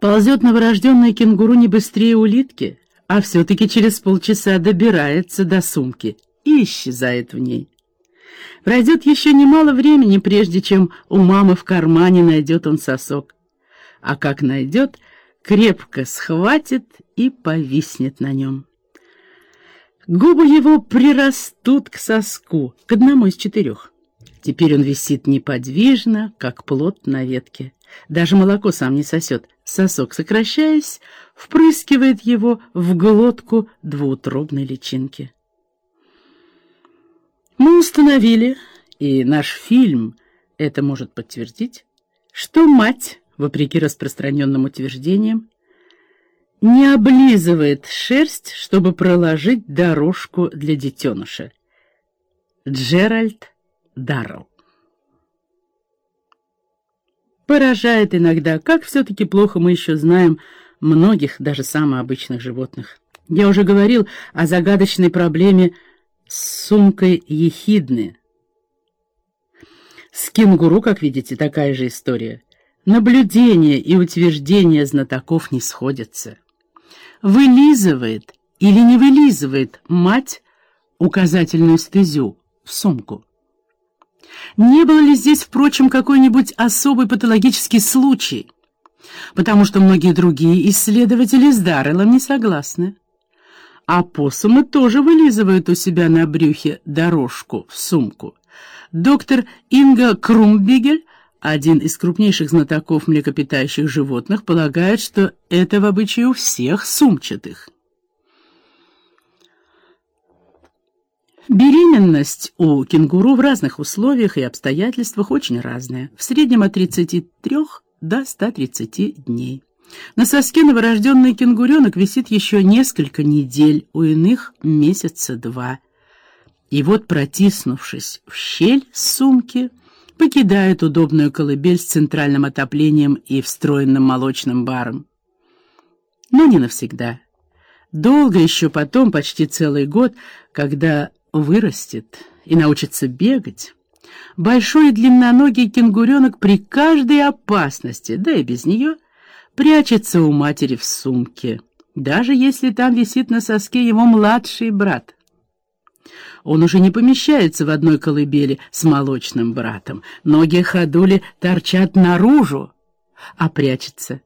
Ползет новорожденная кенгуру не быстрее улитки, а все-таки через полчаса добирается до сумки и исчезает в ней. Пройдет еще немало времени, прежде чем у мамы в кармане найдет он сосок. А как найдет, крепко схватит и повиснет на нем. Губы его прирастут к соску, к одному из четырех. Теперь он висит неподвижно, как плод на ветке. Даже молоко сам не сосет. Сосок, сокращаясь, впрыскивает его в глотку двуутробной личинки. Мы установили, и наш фильм это может подтвердить, что мать, вопреки распространенным утверждениям, не облизывает шерсть, чтобы проложить дорожку для детеныша. Джеральд Даррелл Поражает иногда, как все-таки плохо мы еще знаем многих, даже самых обычных животных. Я уже говорил о загадочной проблеме с сумкой ехидны. С кенгуру, как видите, такая же история. Наблюдения и утверждения знатоков не сходятся. Вылизывает или не вылизывает мать указательную стезю в сумку? Не было ли здесь, впрочем, какой-нибудь особый патологический случай? Потому что многие другие исследователи с Дарреллом не согласны. А посумы тоже вылизывают у себя на брюхе дорожку в сумку. Доктор Инга Крумбигель, один из крупнейших знатоков млекопитающих животных, полагает, что это в обычае у всех сумчатых. Беременность у кенгуру в разных условиях и обстоятельствах очень разная, в среднем от 33 до 130 дней. На соске новорожденный кенгуренок висит еще несколько недель, у иных месяца два. И вот, протиснувшись в щель сумки, покидает удобную колыбель с центральным отоплением и встроенным молочным баром. Но не навсегда. Долго еще потом, почти целый год, когда вырастет и научится бегать, большой длинноногий кенгуренок при каждой опасности, да и без нее, прячется у матери в сумке, даже если там висит на соске его младший брат. Он уже не помещается в одной колыбели с молочным братом. Ноги ходули торчат наружу, а прячется.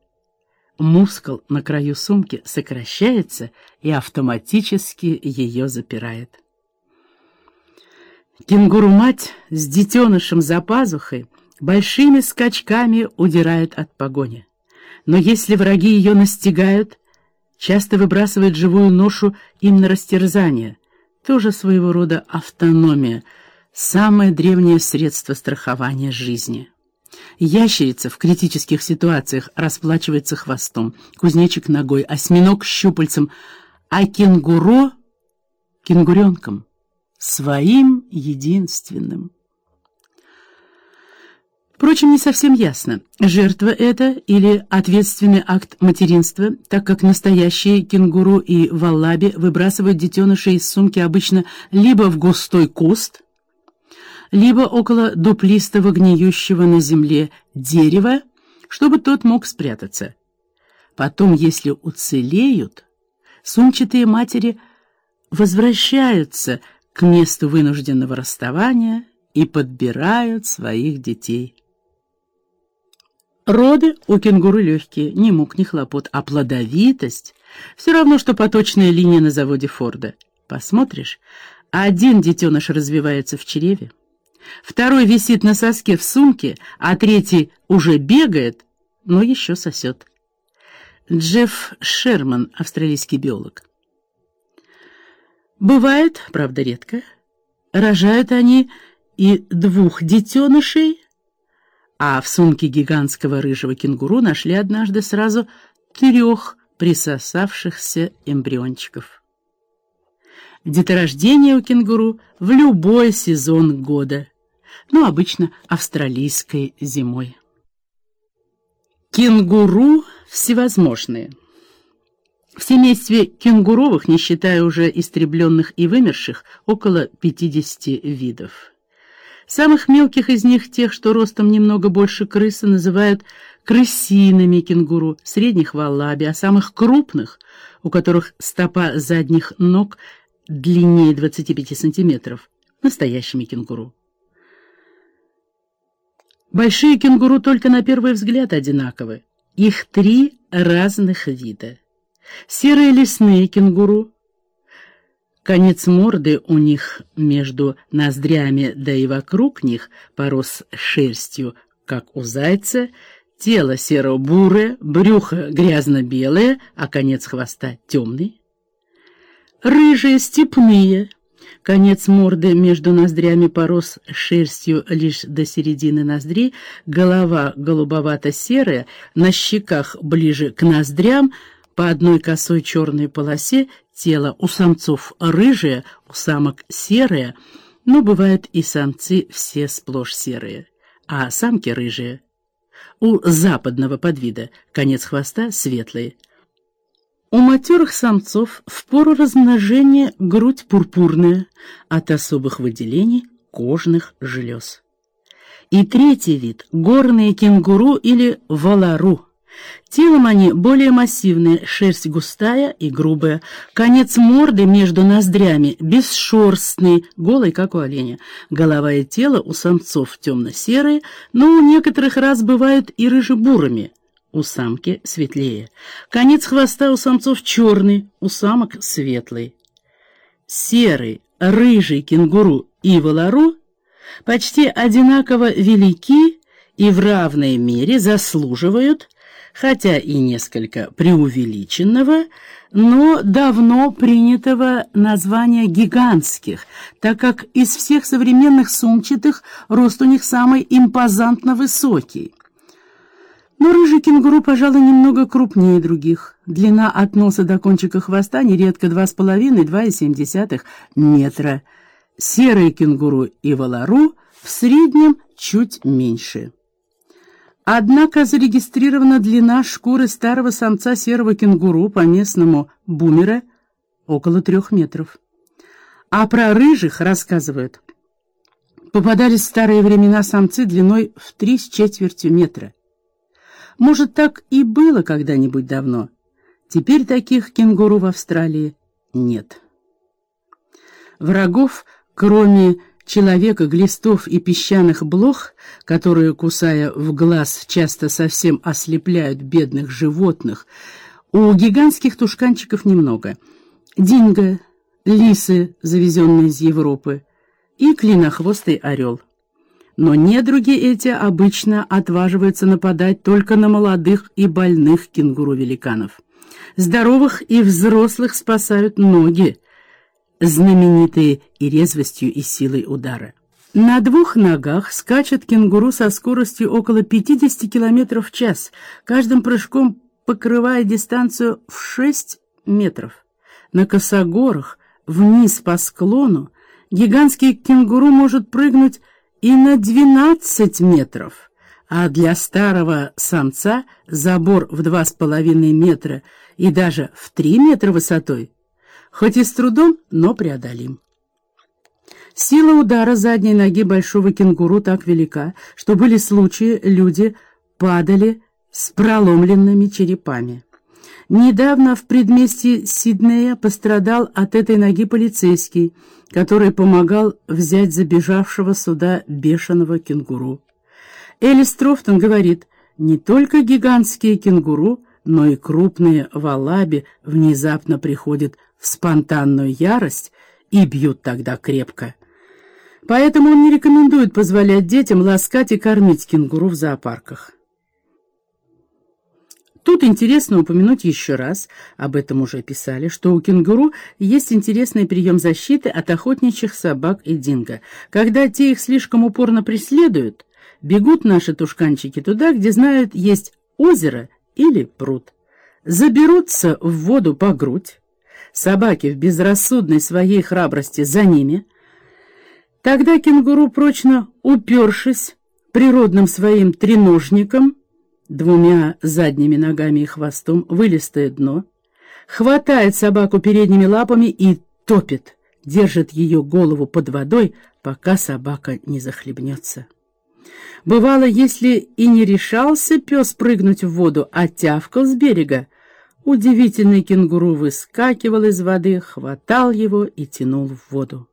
Мускул на краю сумки сокращается и автоматически ее запирает. Кенгуру-мать с детенышем за пазухой большими скачками удирает от погони. Но если враги ее настигают, часто выбрасывает живую ношу им на растерзание. Тоже своего рода автономия, самое древнее средство страхования жизни. Ящерица в критических ситуациях расплачивается хвостом, кузнечик ногой, осьминог щупальцем, а кенгуру — кенгуренком — своим единственным. Впрочем, не совсем ясно, жертва это или ответственный акт материнства, так как настоящие кенгуру и валлаби выбрасывают детенышей из сумки обычно либо в густой куст, либо около дуплистого гниющего на земле дерева, чтобы тот мог спрятаться. Потом, если уцелеют, сумчатые матери возвращаются к месту вынужденного расставания и подбирают своих детей. Роды у кенгуру легкие, ни мук, ни хлопот, а плодовитость — все равно, что поточная линия на заводе Форда. Посмотришь, один детеныш развивается в чреве, второй висит на соске в сумке, а третий уже бегает, но еще сосет. Джефф Шерман, австралийский биолог. Бывает, правда редко, рожают они и двух детенышей, а в сумке гигантского рыжего кенгуру нашли однажды сразу трех присосавшихся эмбриончиков. Деторождение у кенгуру в любой сезон года, но обычно австралийской зимой. Кенгуру всевозможные – в семействе кенгуровых, не считая уже истребленных и вымерших, около 50 видов. Самых мелких из них, тех, что ростом немного больше крысы, называют крысиными кенгуру, средних валаби, а самых крупных, у которых стопа задних ног длиннее 25 сантиметров, настоящими кенгуру. Большие кенгуру только на первый взгляд одинаковы. Их три разных вида. Серые лесные кенгуру. Конец морды у них между ноздрями, да и вокруг них порос шерстью, как у зайца, тело серо-бурое, брюхо грязно-белое, а конец хвоста темный. Рыжие степные — Конец морды между ноздрями порос шерстью лишь до середины ноздрей, голова голубовато-серая, на щеках ближе к ноздрям, по одной косой черной полосе, тело у самцов рыжее, у самок серое, но бывают и самцы все сплошь серые, а самки рыжие. У западного подвида конец хвоста светлый. У матерых самцов в пору размножения грудь пурпурная, от особых выделений кожных желез. И третий вид – горные кенгуру или валару. Телом они более массивные, шерсть густая и грубая, конец морды между ноздрями бесшерстный, голый, как у оленя. Голова и тело у самцов темно-серые, но у некоторых раз бывают и рыжебурыми – у самки светлее. Конец хвоста у самцов черный, у самок светлый. Серый, рыжий кенгуру и волору почти одинаково велики и в равной мере заслуживают, хотя и несколько преувеличенного, но давно принятого названия гигантских, так как из всех современных сумчатых рост у них самый импозантно высокий. Но рыжий кенгуру, пожалуй, немного крупнее других. Длина от носа до кончика хвоста нередко 2,5-2,7 метра. Серый кенгуру и валару в среднем чуть меньше. Однако зарегистрирована длина шкуры старого самца серого кенгуру по местному бумера около трех метров. А про рыжих рассказывают. Попадались в старые времена самцы длиной в три с четвертью метра. Может, так и было когда-нибудь давно. Теперь таких кенгуру в Австралии нет. Врагов, кроме человека, глистов и песчаных блох, которые, кусая в глаз, часто совсем ослепляют бедных животных, у гигантских тушканчиков немного. Динго, лисы, завезенные из Европы, и клинохвостый орел — но недруги эти обычно отваживаются нападать только на молодых и больных кенгуру-великанов. Здоровых и взрослых спасают ноги, знаменитые и резвостью и силой удара. На двух ногах скачет кенгуру со скоростью около 50 км в час, каждым прыжком покрывая дистанцию в 6 метров. На косогорах, вниз по склону, гигантский кенгуру может прыгнуть и на 12 метров, а для старого самца забор в 2,5 метра и даже в 3 метра высотой, хоть и с трудом, но преодолим. Сила удара задней ноги большого кенгуру так велика, что были случаи, люди падали с проломленными черепами. Недавно в предместье Сиднея пострадал от этой ноги полицейский, который помогал взять забежавшего сюда бешеного кенгуру. Элис Трофтон говорит, не только гигантские кенгуру, но и крупные валаби внезапно приходят в спонтанную ярость и бьют тогда крепко. Поэтому он не рекомендует позволять детям ласкать и кормить кенгуру в зоопарках. Тут интересно упомянуть еще раз, об этом уже писали, что у кенгуру есть интересный прием защиты от охотничьих собак и динго. Когда те их слишком упорно преследуют, бегут наши тушканчики туда, где знают есть озеро или пруд. Заберутся в воду по грудь, собаки в безрассудной своей храбрости за ними. Тогда кенгуру, прочно упершись природным своим треножником, двумя задними ногами и хвостом вылистое дно, хватает собаку передними лапами и топит, держит ее голову под водой, пока собака не захлебнется. Бывало, если и не решался пес прыгнуть в воду, а тявкал с берега, удивительный кенгуру выскакивал из воды, хватал его и тянул в воду.